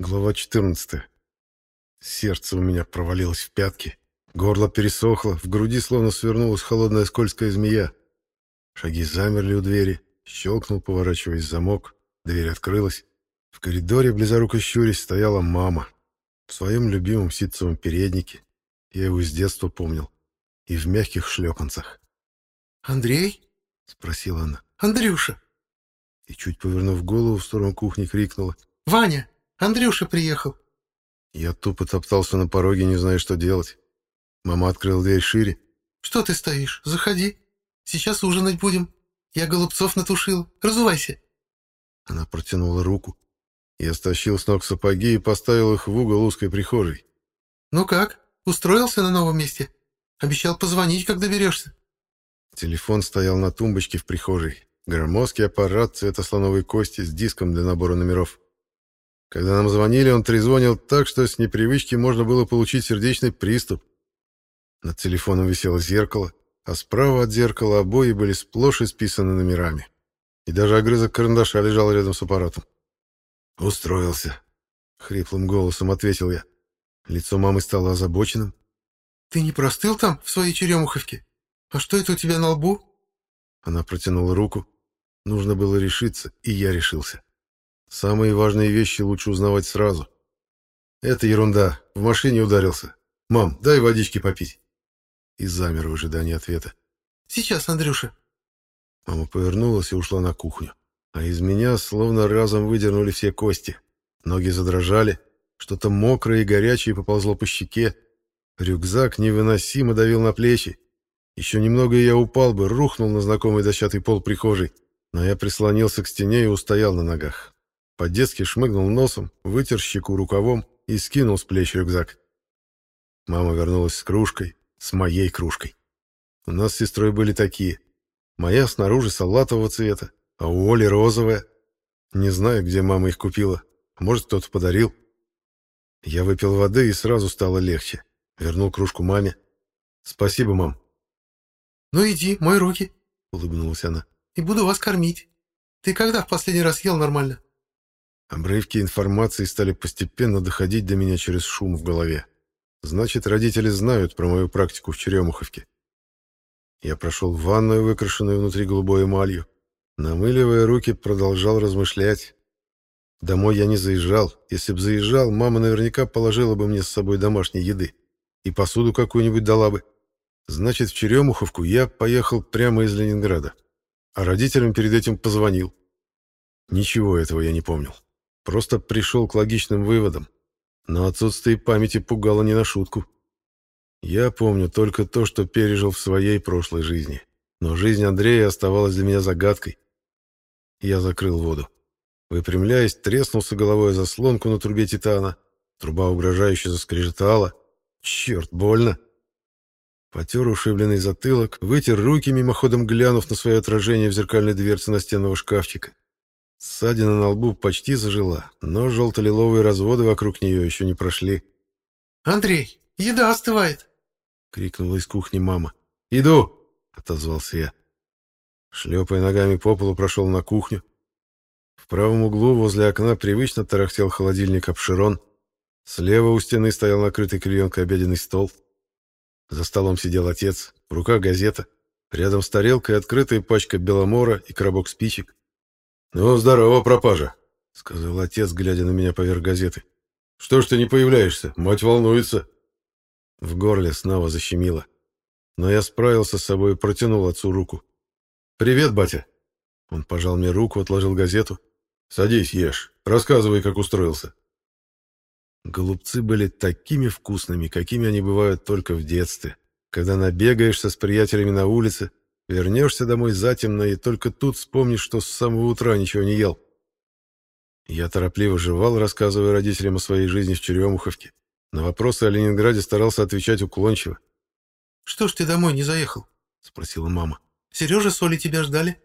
Глава 14. Сердце у меня провалилось в пятки. Горло пересохло, в груди словно свернулась холодная скользкая змея. Шаги замерли у двери, щелкнул, поворачиваясь замок. Дверь открылась. В коридоре, близоруко щурясь, стояла мама. В своем любимом ситцевом переднике. Я его с детства помнил. И в мягких шлепанцах. «Андрей?» — спросила она. «Андрюша!» И чуть повернув голову в сторону кухни, крикнула. «Ваня!» Андрюша приехал. Я тупо топтался на пороге, не зная, что делать. Мама открыла дверь шире. Что ты стоишь? Заходи. Сейчас ужинать будем. Я голубцов натушил. Разувайся. Она протянула руку. Я стащил с ног сапоги и поставил их в угол узкой прихожей. Ну как? Устроился на новом месте? Обещал позвонить, как доберешься. Телефон стоял на тумбочке в прихожей. Громоздкий аппарат цвета слоновой кости с диском для набора номеров. Когда нам звонили, он трезвонил так, что с непривычки можно было получить сердечный приступ. Над телефоном висело зеркало, а справа от зеркала обои были сплошь исписаны номерами. И даже огрызок карандаша лежал рядом с аппаратом. «Устроился», — хриплым голосом ответил я. Лицо мамы стало озабоченным. «Ты не простыл там, в своей черемуховке? А что это у тебя на лбу?» Она протянула руку. Нужно было решиться, и я решился. Самые важные вещи лучше узнавать сразу. Это ерунда. В машине ударился. Мам, дай водички попить. И замер в ожидании ответа. Сейчас, Андрюша. Мама повернулась и ушла на кухню. А из меня словно разом выдернули все кости. Ноги задрожали. Что-то мокрое и горячее поползло по щеке. Рюкзак невыносимо давил на плечи. Еще немного и я упал бы, рухнул на знакомый дощатый пол прихожей. Но я прислонился к стене и устоял на ногах по-детски шмыгнул носом, вытер щеку рукавом и скинул с плеч рюкзак. Мама вернулась с кружкой, с моей кружкой. У нас с сестрой были такие. Моя снаружи салатового цвета, а у Оли розовая. Не знаю, где мама их купила. Может, кто-то подарил. Я выпил воды, и сразу стало легче. Вернул кружку маме. «Спасибо, мам». «Ну иди, мой руки», — улыбнулась она. «И буду вас кормить. Ты когда в последний раз ел нормально?» Обрывки информации стали постепенно доходить до меня через шум в голове. Значит, родители знают про мою практику в Черемуховке. Я прошел в ванную, выкрашенную внутри голубой эмалью. Намыливая руки, продолжал размышлять. Домой я не заезжал. Если б заезжал, мама наверняка положила бы мне с собой домашней еды. И посуду какую-нибудь дала бы. Значит, в Черемуховку я поехал прямо из Ленинграда. А родителям перед этим позвонил. Ничего этого я не помнил. Просто пришел к логичным выводам. Но отсутствие памяти пугало не на шутку. Я помню только то, что пережил в своей прошлой жизни. Но жизнь Андрея оставалась для меня загадкой. Я закрыл воду. Выпрямляясь, треснулся головой заслонку на трубе Титана. Труба угрожающе заскрежетала. Черт, больно. Потер ушибленный затылок, вытер руки, мимоходом глянув на свое отражение в зеркальной дверце настенного шкафчика. Ссадина на лбу почти зажила, но желто-лиловые разводы вокруг нее еще не прошли. «Андрей, еда остывает!» — крикнула из кухни мама. «Иду!» — отозвался я. Шлепая ногами по полу, прошел на кухню. В правом углу возле окна привычно тарахтел холодильник обширон. Слева у стены стоял накрытый клеенкой обеденный стол. За столом сидел отец, в руках газета. Рядом с тарелкой открытая пачка беломора и коробок спичек. «Ну, здорово, пропажа», — сказал отец, глядя на меня поверх газеты. «Что ж ты не появляешься? Мать волнуется». В горле снова защемило. Но я справился с собой и протянул отцу руку. «Привет, батя!» Он пожал мне руку, отложил газету. «Садись, ешь. Рассказывай, как устроился». Голубцы были такими вкусными, какими они бывают только в детстве, когда набегаешься с приятелями на улице, Вернешься домой затемно, и только тут вспомнишь, что с самого утра ничего не ел. Я торопливо жевал, рассказывая родителям о своей жизни в Черемуховке. На вопросы о Ленинграде старался отвечать уклончиво. «Что ж ты домой не заехал?» — спросила мама. «Сережа с Олей тебя ждали?»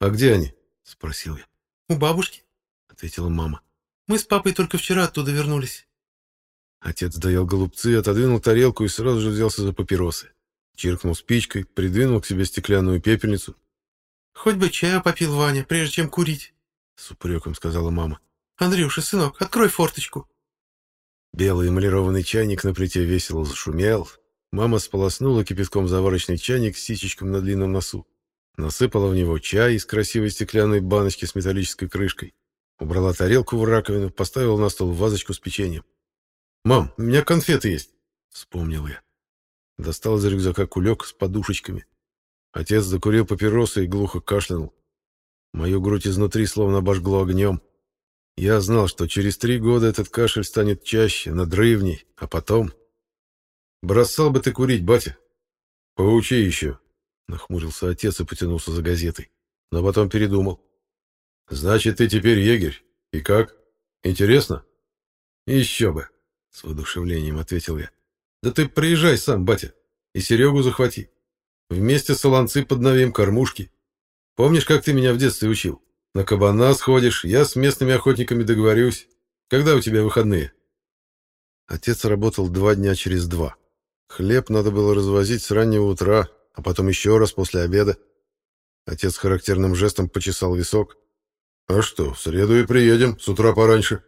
«А где они?» — спросил я. «У бабушки», — ответила мама. «Мы с папой только вчера оттуда вернулись». Отец доел голубцы, отодвинул тарелку и сразу же взялся за папиросы. Чиркнул спичкой, придвинул к себе стеклянную пепельницу. «Хоть бы чаю попил Ваня, прежде чем курить», — с упреком сказала мама. «Андрюша, сынок, открой форточку». Белый эмалированный чайник на плите весело зашумел. Мама сполоснула кипятком заварочный чайник с сисечком на длинном носу. Насыпала в него чай из красивой стеклянной баночки с металлической крышкой. Убрала тарелку в раковину, поставила на стол вазочку с печеньем. «Мам, у меня конфеты есть!» — вспомнил я достал из рюкзака кулек с подушечками. Отец закурил папиросы и глухо кашлянул. Мою грудь изнутри словно обожгло огнем. Я знал, что через три года этот кашель станет чаще, надрывней, а потом... «Бросал бы ты курить, батя!» «Поучи еще!» — нахмурился отец и потянулся за газетой, но потом передумал. «Значит, ты теперь егерь. И как? Интересно?» «Еще бы!» — с воодушевлением ответил я. Да ты приезжай сам, батя, и Серегу захвати. Вместе солонцы Оланцы подновим кормушки. Помнишь, как ты меня в детстве учил? На кабана сходишь, я с местными охотниками договорюсь. Когда у тебя выходные?» Отец работал два дня через два. Хлеб надо было развозить с раннего утра, а потом еще раз после обеда. Отец характерным жестом почесал висок. «А что, в среду и приедем, с утра пораньше».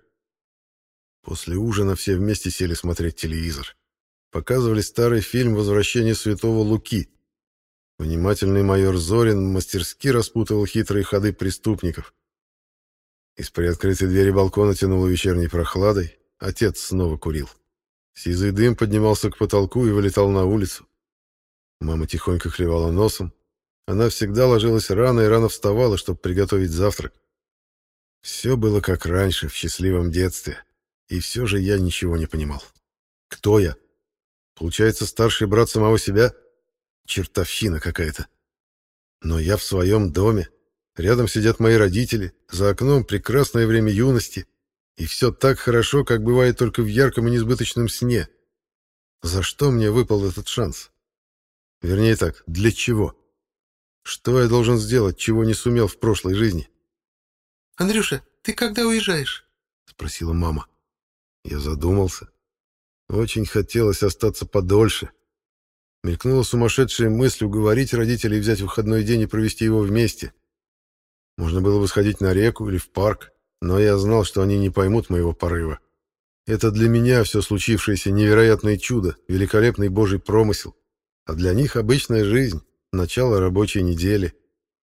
После ужина все вместе сели смотреть телевизор показывали старый фильм «Возвращение святого Луки». Внимательный майор Зорин мастерски распутывал хитрые ходы преступников. Из приоткрытой двери балкона тянуло вечерней прохладой. Отец снова курил. Сизый дым поднимался к потолку и вылетал на улицу. Мама тихонько клевала носом. Она всегда ложилась рано и рано вставала, чтобы приготовить завтрак. Все было как раньше, в счастливом детстве. И все же я ничего не понимал. Кто я? Получается, старший брат самого себя? Чертовщина какая-то. Но я в своем доме. Рядом сидят мои родители. За окном прекрасное время юности. И все так хорошо, как бывает только в ярком и несбыточном сне. За что мне выпал этот шанс? Вернее так, для чего? Что я должен сделать, чего не сумел в прошлой жизни? «Андрюша, ты когда уезжаешь?» — спросила мама. Я задумался. Очень хотелось остаться подольше. Мелькнула сумасшедшая мысль уговорить родителей взять выходной день и провести его вместе. Можно было бы сходить на реку или в парк, но я знал, что они не поймут моего порыва. Это для меня все случившееся невероятное чудо, великолепный божий промысел. А для них обычная жизнь, начало рабочей недели.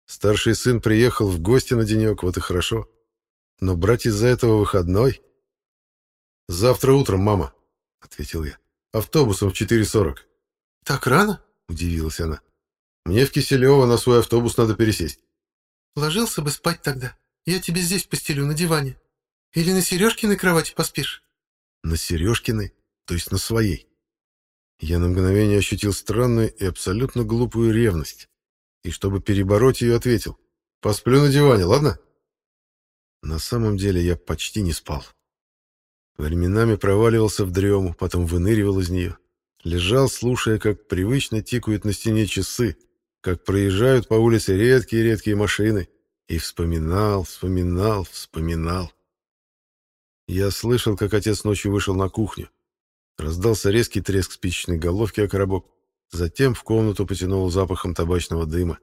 Старший сын приехал в гости на денек, вот и хорошо. Но брать из-за этого выходной... «Завтра утром, мама», — ответил я. «Автобусом в 4.40». «Так рано?» — удивилась она. «Мне в Киселево на свой автобус надо пересесть». «Ложился бы спать тогда. Я тебе здесь постелю, на диване. Или на Сережкиной кровати поспишь?» «На Сережкиной? То есть на своей?» Я на мгновение ощутил странную и абсолютно глупую ревность. И чтобы перебороть ее, ответил. «Посплю на диване, ладно?» На самом деле я почти не спал. Временами проваливался в дрему, потом выныривал из нее. Лежал, слушая, как привычно тикают на стене часы, как проезжают по улице редкие-редкие машины. И вспоминал, вспоминал, вспоминал. Я слышал, как отец ночью вышел на кухню. Раздался резкий треск спичечной головки о коробок. Затем в комнату потянуло запахом табачного дыма.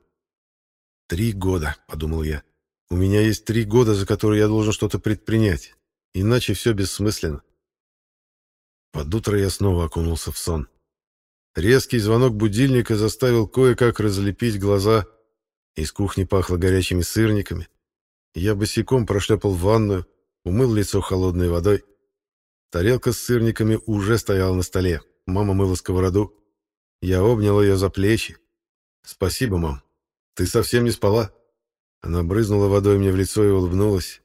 «Три года», — подумал я. «У меня есть три года, за которые я должен что-то предпринять. Иначе все бессмысленно. Под утро я снова окунулся в сон. Резкий звонок будильника заставил кое-как разлепить глаза. Из кухни пахло горячими сырниками. Я босиком прошлепал в ванную, умыл лицо холодной водой. Тарелка с сырниками уже стояла на столе. Мама мыла сковороду. Я обнял ее за плечи. «Спасибо, мам. Ты совсем не спала?» Она брызнула водой мне в лицо и улыбнулась.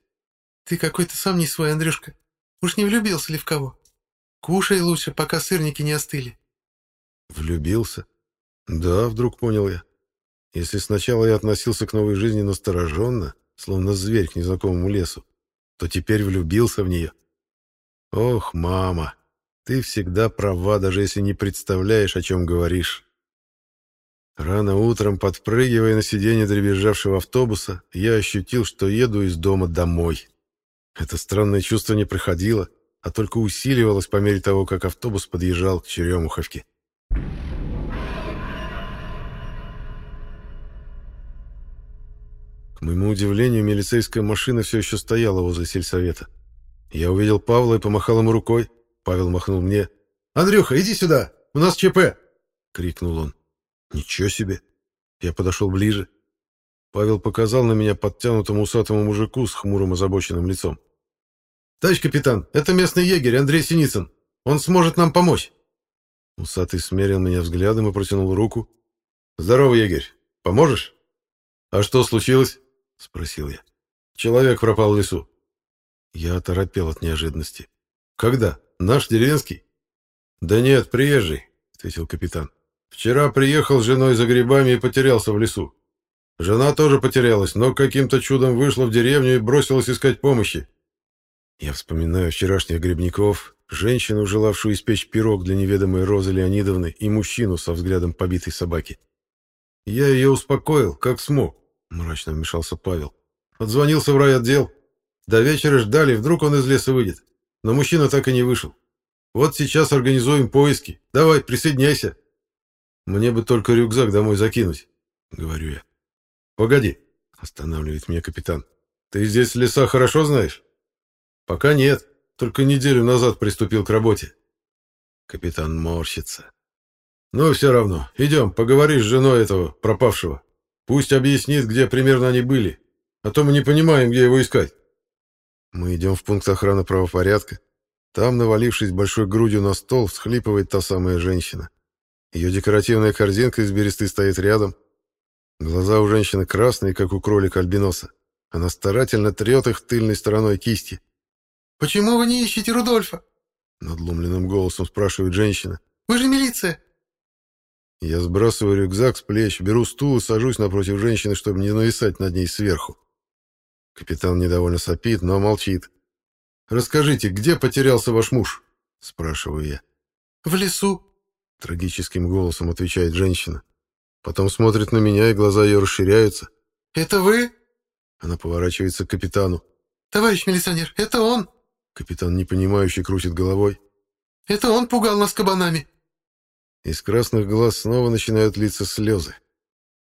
Ты какой-то сам не свой, Андрюшка. Уж не влюбился ли в кого? Кушай лучше, пока сырники не остыли. Влюбился? Да, вдруг понял я. Если сначала я относился к новой жизни настороженно, словно зверь к незнакомому лесу, то теперь влюбился в нее. Ох, мама, ты всегда права, даже если не представляешь, о чем говоришь. Рано утром, подпрыгивая на сиденье дребезжавшего автобуса, я ощутил, что еду из дома домой. Это странное чувство не проходило, а только усиливалось по мере того, как автобус подъезжал к Черемуховке. К моему удивлению, милицейская машина все еще стояла возле сельсовета. Я увидел Павла и помахал ему рукой. Павел махнул мне. «Андрюха, иди сюда! У нас ЧП!» — крикнул он. «Ничего себе!» Я подошел ближе. Павел показал на меня подтянутому усатому мужику с хмурым озабоченным лицом. «Товарищ капитан, это местный егерь Андрей Синицын. Он сможет нам помочь!» Усатый смерил меня взглядом и протянул руку. «Здорово, егерь. Поможешь?» «А что случилось?» — спросил я. «Человек пропал в лесу». Я оторопел от неожиданности. «Когда? Наш деревенский?» «Да нет, приезжий», — ответил капитан. «Вчера приехал с женой за грибами и потерялся в лесу. Жена тоже потерялась, но каким-то чудом вышла в деревню и бросилась искать помощи. Я вспоминаю вчерашних грибников, женщину, желавшую испечь пирог для неведомой Розы Леонидовны, и мужчину со взглядом побитой собаки. Я ее успокоил, как смог, — мрачно вмешался Павел. Отзвонился в райотдел. До вечера ждали, вдруг он из леса выйдет. Но мужчина так и не вышел. Вот сейчас организуем поиски. Давай, присоединяйся. Мне бы только рюкзак домой закинуть, — говорю я. Погоди, останавливает меня капитан. Ты здесь леса хорошо знаешь? Пока нет, только неделю назад приступил к работе. Капитан морщится. Ну, все равно, идем, поговори с женой этого пропавшего. Пусть объяснит, где примерно они были, а то мы не понимаем, где его искать. Мы идем в пункт охраны правопорядка. Там, навалившись большой грудью на стол, всхлипывает та самая женщина. Ее декоративная корзинка из бересты стоит рядом, Глаза у женщины красные, как у кролика альбиноса. Она старательно трет их тыльной стороной кисти. «Почему вы не ищете Рудольфа?» Надломленным голосом спрашивает женщина. «Вы же милиция!» Я сбрасываю рюкзак с плеч, беру стул, и сажусь напротив женщины, чтобы не нависать над ней сверху. Капитан недовольно сопит, но молчит. «Расскажите, где потерялся ваш муж?» — спрашиваю я. «В лесу», — трагическим голосом отвечает женщина. Потом смотрит на меня, и глаза ее расширяются. «Это вы?» Она поворачивается к капитану. «Товарищ милиционер, это он!» Капитан, непонимающе, крутит головой. «Это он пугал нас кабанами!» Из красных глаз снова начинают литься слезы.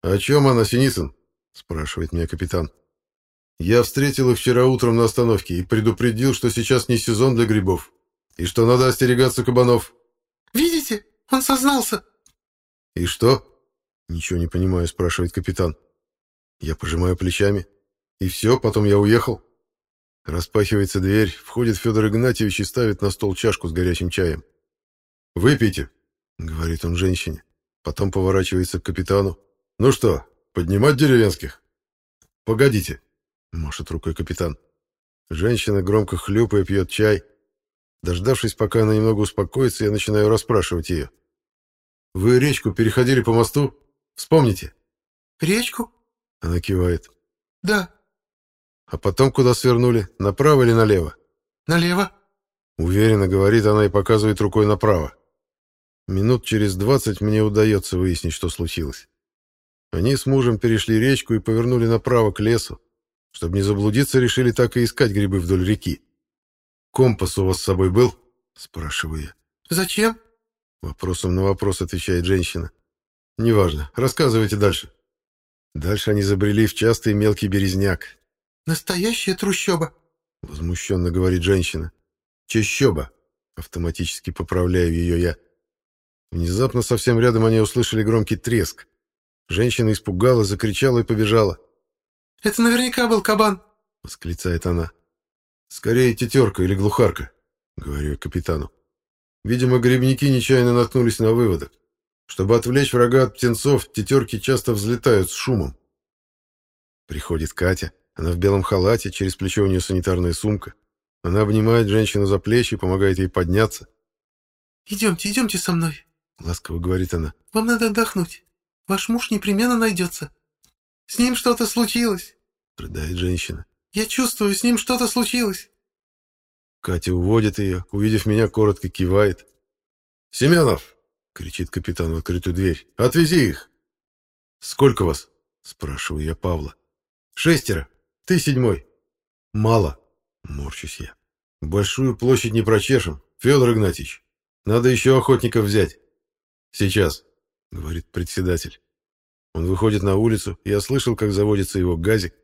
«А «О чем она, Синицын?» — спрашивает меня капитан. «Я встретил их вчера утром на остановке и предупредил, что сейчас не сезон для грибов, и что надо остерегаться кабанов». «Видите? Он сознался!» «И что?» Ничего не понимаю, спрашивает капитан. Я пожимаю плечами. И все, потом я уехал. Распахивается дверь, входит Федор Игнатьевич и ставит на стол чашку с горячим чаем. «Выпейте», — говорит он женщине. Потом поворачивается к капитану. «Ну что, поднимать деревенских?» «Погодите», — машет рукой капитан. Женщина громко хлюпая пьет чай. Дождавшись, пока она немного успокоится, я начинаю расспрашивать ее. «Вы речку переходили по мосту?» Вспомните. Речку? Она кивает. Да. А потом куда свернули? Направо или налево? Налево. Уверенно говорит она и показывает рукой направо. Минут через двадцать мне удается выяснить, что случилось. Они с мужем перешли речку и повернули направо к лесу. Чтобы не заблудиться, решили так и искать грибы вдоль реки. «Компас у вас с собой был?» — спрашиваю я. «Зачем?» — вопросом на вопрос отвечает женщина. Неважно. Рассказывайте дальше. Дальше они забрели в частый мелкий березняк. Настоящая трущоба, возмущенно говорит женщина. Чещоба. Автоматически поправляю ее я. Внезапно совсем рядом они услышали громкий треск. Женщина испугалась, закричала и побежала. «Это наверняка был кабан!» — восклицает она. «Скорее тетерка или глухарка», — говорю капитану. Видимо, грибники нечаянно наткнулись на выводок. Чтобы отвлечь врага от птенцов, тетерки часто взлетают с шумом. Приходит Катя. Она в белом халате, через плечо у нее санитарная сумка. Она обнимает женщину за плечи, и помогает ей подняться. «Идемте, идемте со мной», — ласково говорит она. «Вам надо отдохнуть. Ваш муж непременно найдется. С ним что-то случилось», — рыдает женщина. «Я чувствую, с ним что-то случилось». Катя уводит ее, увидев меня, коротко кивает. «Семенов, — кричит капитан в открытую дверь. «Отвези их!» «Сколько вас?» — спрашиваю я Павла. «Шестеро. Ты седьмой». «Мало», — морщусь я. «Большую площадь не прочешем, Федор Игнатьевич. Надо еще охотников взять». «Сейчас», — говорит председатель. Он выходит на улицу. Я слышал, как заводится его газик.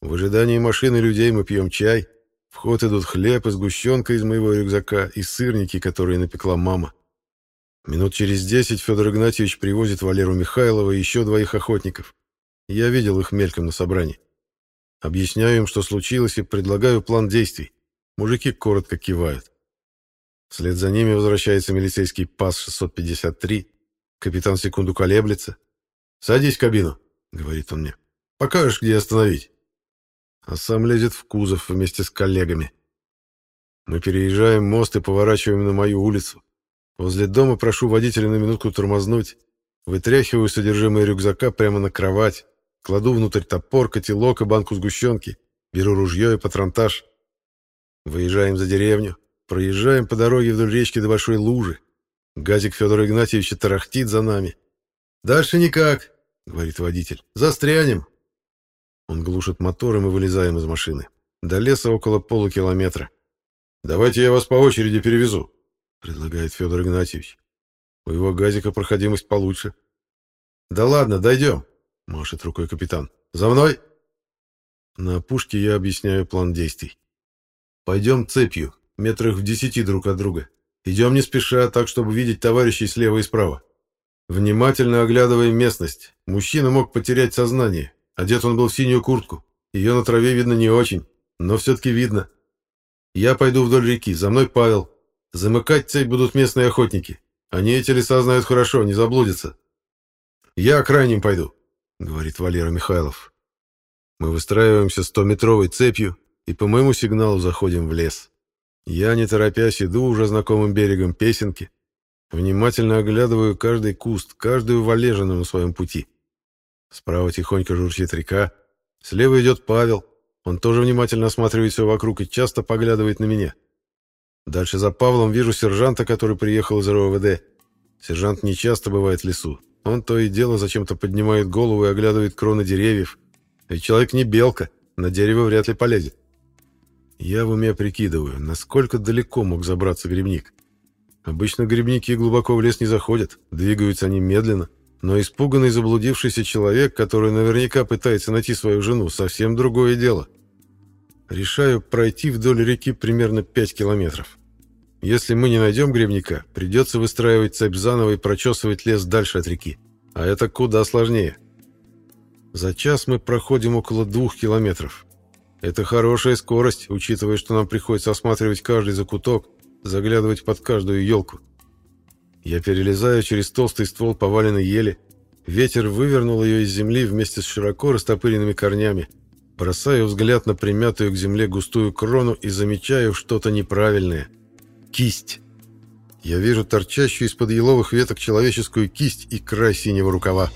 В ожидании машины людей мы пьем чай. В ход идут хлеб и сгущенка из моего рюкзака и сырники, которые напекла мама. Минут через десять Федор Игнатьевич привозит Валеру Михайлова и еще двоих охотников. Я видел их мельком на собрании. Объясняю им, что случилось, и предлагаю план действий. Мужики коротко кивают. Вслед за ними возвращается милицейский ПАС-653. Капитан секунду колеблется. «Садись в кабину», — говорит он мне. «Покажешь, где остановить». А сам лезет в кузов вместе с коллегами. Мы переезжаем мост и поворачиваем на мою улицу. Возле дома прошу водителя на минутку тормознуть. Вытряхиваю содержимое рюкзака прямо на кровать. Кладу внутрь топор, котелок и банку сгущенки. Беру ружье и патронтаж. Выезжаем за деревню. Проезжаем по дороге вдоль речки до большой лужи. Газик Федора Игнатьевича тарахтит за нами. «Дальше никак», — говорит водитель. «Застрянем». Он глушит мотор, и мы вылезаем из машины. До леса около полукилометра. «Давайте я вас по очереди перевезу», предлагает Федор Игнатьевич. У его газика проходимость получше. Да ладно, дойдем, машет рукой капитан. За мной! На пушке я объясняю план действий. Пойдем цепью, метрах в десяти друг от друга. Идем не спеша, так, чтобы видеть товарищей слева и справа. Внимательно оглядываем местность, мужчина мог потерять сознание. Одет он был в синюю куртку. Ее на траве видно не очень, но все-таки видно. Я пойду вдоль реки, за мной Павел, Замыкать цепь будут местные охотники. Они эти леса знают хорошо, не заблудятся. Я к крайним пойду, говорит Валера Михайлов. Мы выстраиваемся стометровой цепью и по моему сигналу заходим в лес. Я, не торопясь, иду уже знакомым берегом песенки, внимательно оглядываю каждый куст, каждую валежину на своем пути. Справа тихонько журчит река, слева идет Павел, он тоже внимательно осматривает все вокруг и часто поглядывает на меня. Дальше за Павлом вижу сержанта, который приехал из РОВД. Сержант не часто бывает в лесу. Он то и дело зачем-то поднимает голову и оглядывает кроны деревьев. Ведь человек не белка, на дерево вряд ли полезет. Я в уме прикидываю, насколько далеко мог забраться грибник. Обычно грибники глубоко в лес не заходят, двигаются они медленно. Но испуганный заблудившийся человек, который наверняка пытается найти свою жену, совсем другое дело — Решаю пройти вдоль реки примерно 5 километров. Если мы не найдем гребника, придется выстраивать цепь заново и прочесывать лес дальше от реки. А это куда сложнее. За час мы проходим около двух километров. Это хорошая скорость, учитывая, что нам приходится осматривать каждый закуток, заглядывать под каждую елку. Я перелезаю через толстый ствол поваленной ели. Ветер вывернул ее из земли вместе с широко растопыренными корнями – Бросаю взгляд на примятую к земле густую крону и замечаю что-то неправильное. Кисть. Я вижу торчащую из-под еловых веток человеческую кисть и край синего рукава.